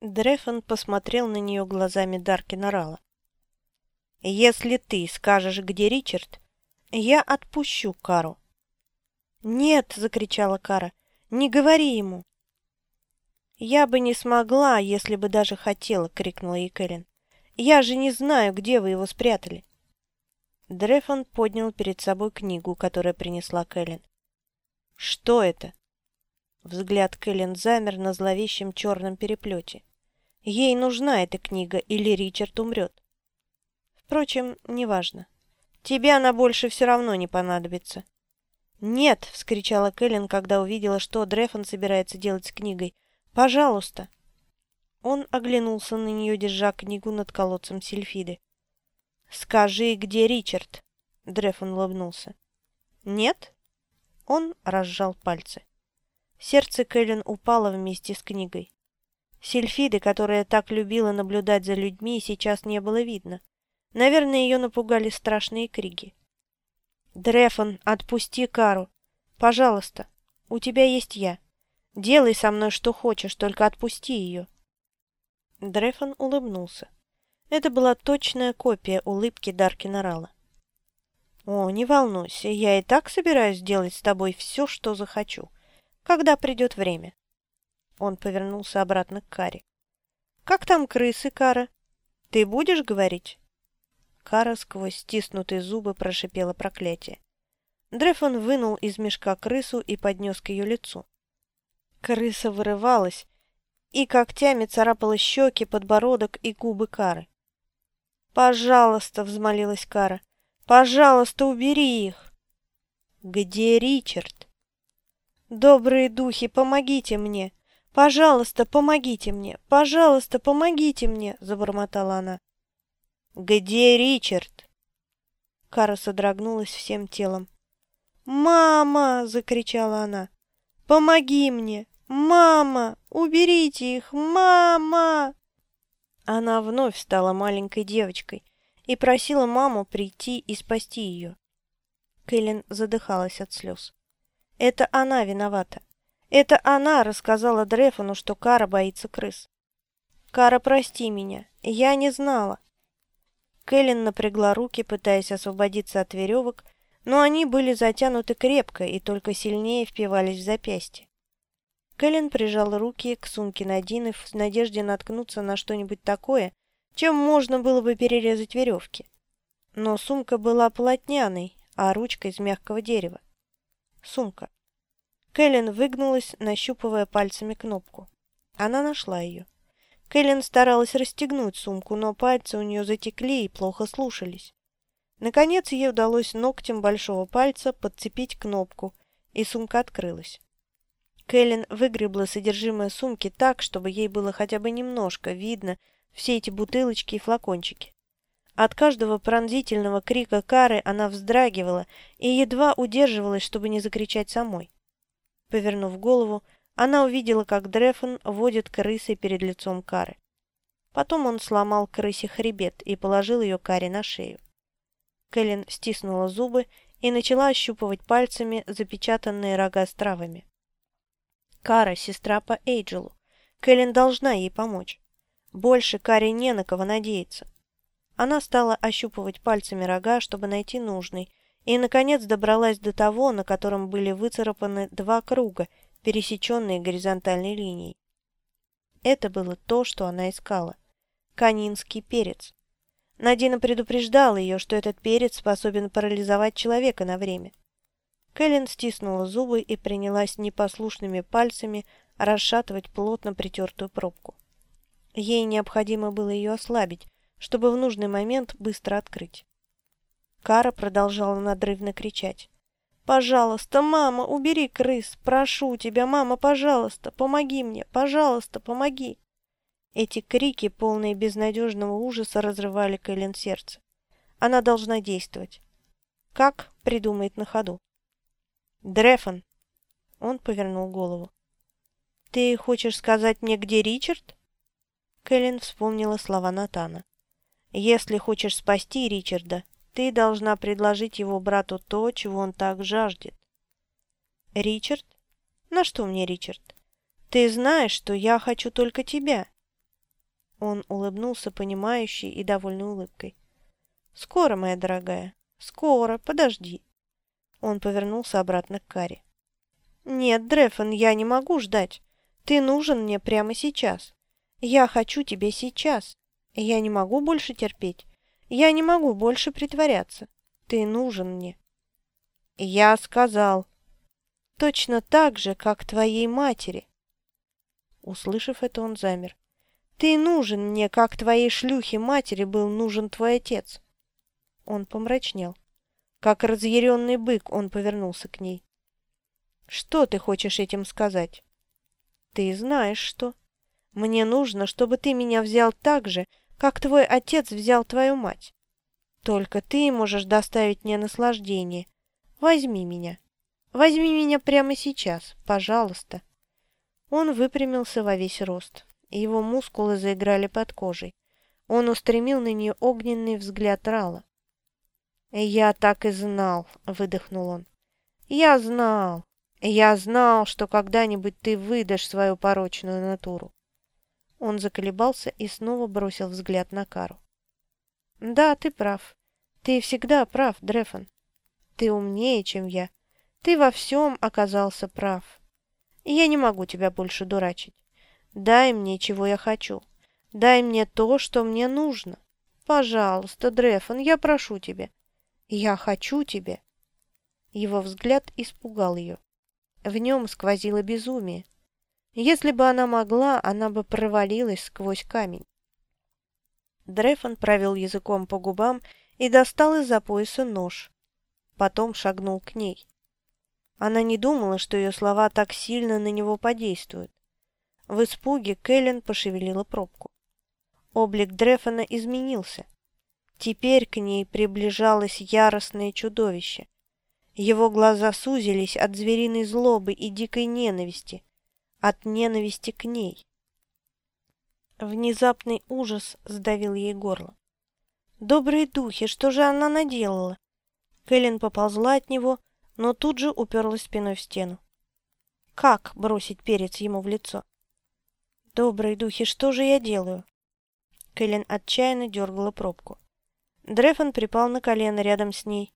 Дрефон посмотрел на нее глазами Даркина Рала. «Если ты скажешь, где Ричард, я отпущу Кару». «Нет!» — закричала Кара. «Не говори ему!» «Я бы не смогла, если бы даже хотела!» — крикнула ей Кэлен. «Я же не знаю, где вы его спрятали!» Дрефон поднял перед собой книгу, которую принесла Кэлен. «Что это?» Взгляд Кэлен замер на зловещем черном переплете. Ей нужна эта книга, или Ричард умрет. Впрочем, неважно. Тебе она больше все равно не понадобится. «Нет!» — вскричала Кэлен, когда увидела, что Дрефон собирается делать с книгой. «Пожалуйста!» Он оглянулся на нее, держа книгу над колодцем Сильфиды. «Скажи, где Ричард?» Дрефон улыбнулся. «Нет?» Он разжал пальцы. Сердце Кэлен упало вместе с книгой. Сильфиды, которая так любила наблюдать за людьми, сейчас не было видно. Наверное, ее напугали страшные крики. «Дрефон, отпусти Кару! Пожалуйста, у тебя есть я. Делай со мной что хочешь, только отпусти ее!» Дрефон улыбнулся. Это была точная копия улыбки Даркина Рала. «О, не волнуйся, я и так собираюсь сделать с тобой все, что захочу, когда придет время». Он повернулся обратно к Каре. «Как там крысы, Кара? Ты будешь говорить?» Кара сквозь стиснутые зубы прошипела проклятие. Дрефон вынул из мешка крысу и поднес к ее лицу. Крыса вырывалась и когтями царапала щеки, подбородок и губы Кары. «Пожалуйста!» — взмолилась Кара. «Пожалуйста, убери их!» «Где Ричард?» «Добрые духи, помогите мне! Пожалуйста, помогите мне! Пожалуйста, помогите мне!» — забормотала она. «Где Ричард?» Кара содрогнулась всем телом. «Мама!» — закричала она. «Помоги мне! Мама! Уберите их! Мама!» Она вновь стала маленькой девочкой и просила маму прийти и спасти ее. Кэлен задыхалась от слез. Это она виновата. Это она рассказала Дрефону, что Кара боится крыс. «Кара, прости меня. Я не знала». Кэлен напрягла руки, пытаясь освободиться от веревок, но они были затянуты крепко и только сильнее впивались в запястье. Кэлен прижал руки к сумке Надины в надежде наткнуться на что-нибудь такое, чем можно было бы перерезать веревки. Но сумка была полотняной, а ручка из мягкого дерева. Сумка. Кэлен выгнулась, нащупывая пальцами кнопку. Она нашла ее. Кэлен старалась расстегнуть сумку, но пальцы у нее затекли и плохо слушались. Наконец ей удалось ногтем большого пальца подцепить кнопку, и сумка открылась. Кэлен выгребла содержимое сумки так, чтобы ей было хотя бы немножко видно все эти бутылочки и флакончики. От каждого пронзительного крика Кары она вздрагивала и едва удерживалась, чтобы не закричать самой. Повернув голову, она увидела, как Дрефон водит крысой перед лицом Кары. Потом он сломал крысе хребет и положил ее Каре на шею. Кэлен стиснула зубы и начала ощупывать пальцами запечатанные рога с травами. Кара – сестра по Эйджелу. Кэлен должна ей помочь. Больше Каре не на кого надеяться. Она стала ощупывать пальцами рога, чтобы найти нужный, и, наконец, добралась до того, на котором были выцарапаны два круга, пересеченные горизонтальной линией. Это было то, что она искала. Канинский перец. Надина предупреждала ее, что этот перец способен парализовать человека на время. Кэлен стиснула зубы и принялась непослушными пальцами расшатывать плотно притертую пробку. Ей необходимо было ее ослабить, чтобы в нужный момент быстро открыть. Кара продолжала надрывно кричать. «Пожалуйста, мама, убери крыс! Прошу тебя, мама, пожалуйста, помоги мне! Пожалуйста, помоги!» Эти крики, полные безнадежного ужаса, разрывали Кэлен сердце. Она должна действовать. Как придумает на ходу. Дрефон!» Он повернул голову. «Ты хочешь сказать мне, где Ричард?» Кэлен вспомнила слова Натана. «Если хочешь спасти Ричарда, ты должна предложить его брату то, чего он так жаждет». «Ричард? На что мне Ричард? Ты знаешь, что я хочу только тебя». Он улыбнулся понимающей и довольной улыбкой. «Скоро, моя дорогая, скоро, подожди». Он повернулся обратно к Каре. «Нет, Дрефон, я не могу ждать. Ты нужен мне прямо сейчас. Я хочу тебя сейчас. Я не могу больше терпеть. Я не могу больше притворяться. Ты нужен мне». «Я сказал. Точно так же, как твоей матери». Услышав это, он замер. «Ты нужен мне, как твоей шлюхе матери был нужен твой отец». Он помрачнел. Как разъяренный бык он повернулся к ней. «Что ты хочешь этим сказать?» «Ты знаешь, что. Мне нужно, чтобы ты меня взял так же, как твой отец взял твою мать. Только ты можешь доставить мне наслаждение. Возьми меня. Возьми меня прямо сейчас, пожалуйста». Он выпрямился во весь рост. Его мускулы заиграли под кожей. Он устремил на нее огненный взгляд Рала. «Я так и знал», — выдохнул он. «Я знал, я знал, что когда-нибудь ты выдашь свою порочную натуру». Он заколебался и снова бросил взгляд на Кару. «Да, ты прав. Ты всегда прав, Дрефон. Ты умнее, чем я. Ты во всем оказался прав. Я не могу тебя больше дурачить. Дай мне, чего я хочу. Дай мне то, что мне нужно. Пожалуйста, Дрефон, я прошу тебя. Я хочу тебя. Его взгляд испугал ее. В нем сквозило безумие. Если бы она могла, она бы провалилась сквозь камень. Дрефон провел языком по губам и достал из-за пояса нож. Потом шагнул к ней. Она не думала, что ее слова так сильно на него подействуют. В испуге Кэлен пошевелила пробку. Облик Дрефона изменился. Теперь к ней приближалось яростное чудовище. Его глаза сузились от звериной злобы и дикой ненависти, от ненависти к ней. Внезапный ужас сдавил ей горло. «Добрые духи, что же она наделала?» Кэлен поползла от него, но тут же уперлась спиной в стену. Как бросить перец ему в лицо? Добрые духи, что же я делаю? Кэлен отчаянно дергала пробку. Дрефон припал на колено рядом с ней.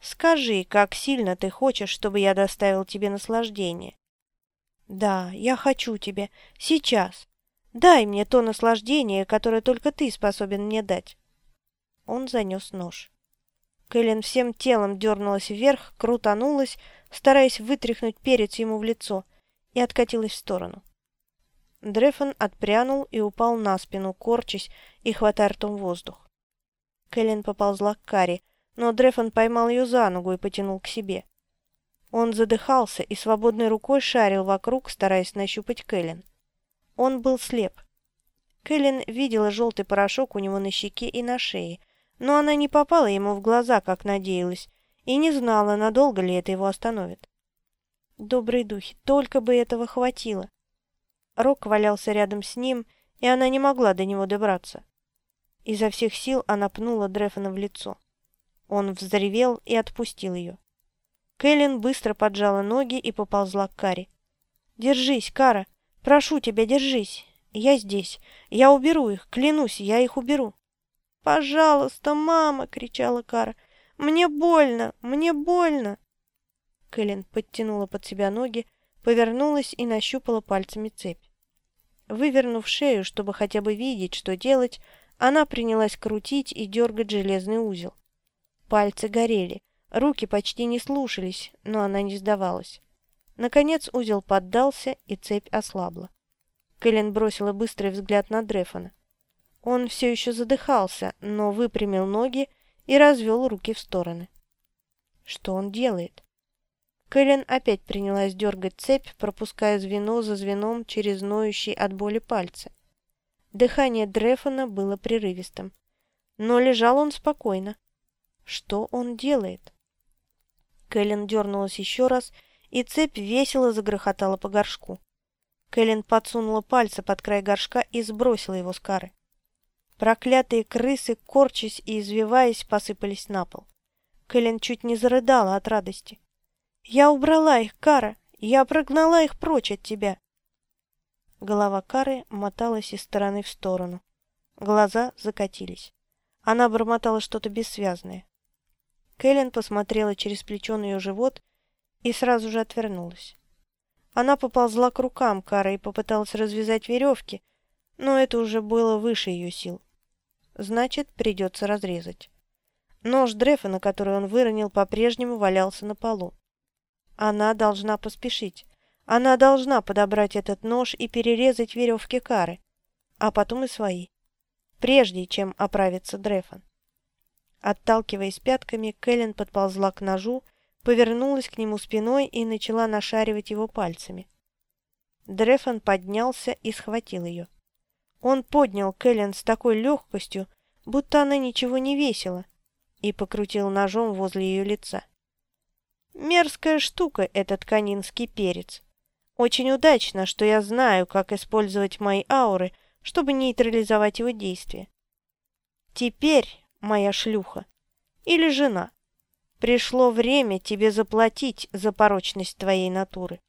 «Скажи, как сильно ты хочешь, чтобы я доставил тебе наслаждение?» «Да, я хочу тебя. Сейчас. Дай мне то наслаждение, которое только ты способен мне дать». Он занес нож. Кэлен всем телом дернулась вверх, крутанулась, стараясь вытряхнуть перец ему в лицо, и откатилась в сторону. Дрефон отпрянул и упал на спину, корчась и хватая ртом воздух. Кэлен поползла к Карри, но Дрефон поймал ее за ногу и потянул к себе. Он задыхался и свободной рукой шарил вокруг, стараясь нащупать Кэлен. Он был слеп. Кэлен видела желтый порошок у него на щеке и на шее, но она не попала ему в глаза, как надеялась, и не знала, надолго ли это его остановит. Добрые духи, только бы этого хватило. Рок валялся рядом с ним, и она не могла до него добраться. Изо всех сил она пнула Дрефона в лицо. Он взревел и отпустил ее. Кэлен быстро поджала ноги и поползла к Каре. «Держись, Кара! Прошу тебя, держись! Я здесь! Я уберу их! Клянусь, я их уберу!» «Пожалуйста, мама!» — кричала Кара. «Мне больно! Мне больно!» Кэлен подтянула под себя ноги, повернулась и нащупала пальцами цепь. Вывернув шею, чтобы хотя бы видеть, что делать, она принялась крутить и дергать железный узел. Пальцы горели, руки почти не слушались, но она не сдавалась. Наконец узел поддался, и цепь ослабла. Кэлен бросила быстрый взгляд на Дрефона. Он все еще задыхался, но выпрямил ноги и развел руки в стороны. Что он делает? Кэлен опять принялась дергать цепь, пропуская звено за звеном через ноющие от боли пальцы. Дыхание Дрефона было прерывистым. Но лежал он спокойно. Что он делает? Кэлен дернулась еще раз, и цепь весело загрохотала по горшку. Кэлен подсунула пальцы под край горшка и сбросила его с кары. Проклятые крысы, корчась и извиваясь, посыпались на пол. Кэлен чуть не зарыдала от радости. «Я убрала их, Кара! Я прогнала их прочь от тебя!» Голова Кары моталась из стороны в сторону. Глаза закатились. Она бормотала что-то бессвязное. Кэлен посмотрела через плечо на ее живот и сразу же отвернулась. Она поползла к рукам Кары и попыталась развязать веревки, но это уже было выше ее сил. Значит, придется разрезать. Нож Дрефа, который он выронил, по-прежнему валялся на полу. Она должна поспешить. Она должна подобрать этот нож и перерезать веревки Кары, а потом и свои, прежде чем оправится Дрефон. Отталкиваясь пятками, Кэлен подползла к ножу, повернулась к нему спиной и начала нашаривать его пальцами. Дрефон поднялся и схватил ее. Он поднял Кэлен с такой легкостью, будто она ничего не весила, и покрутил ножом возле ее лица. Мерзкая штука этот канинский перец. Очень удачно, что я знаю, как использовать мои ауры, чтобы нейтрализовать его действие. Теперь, моя шлюха, или жена, пришло время тебе заплатить за порочность твоей натуры.